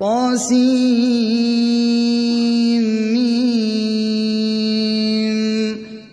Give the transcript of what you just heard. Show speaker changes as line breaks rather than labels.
طاسين